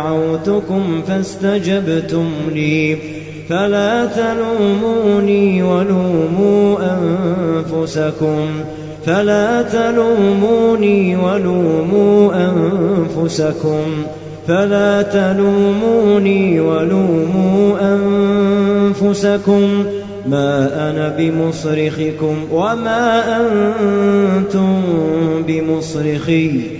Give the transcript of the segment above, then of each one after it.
دعوتكم فاستجبتم لي. فلا تلوموني ولوموا أنفسكم. فلا تلوموني ولوموا أنفسكم. فلا تلوموني ولوموا أنفسكم. ما أنا بمصرخكم وما أنتم بمصرخي.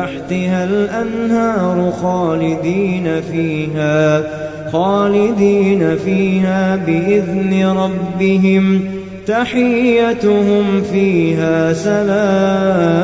تحتها الأنهار خالدين فيها خالدين فيها بإذن ربهم. تحيتهم فيها سلام.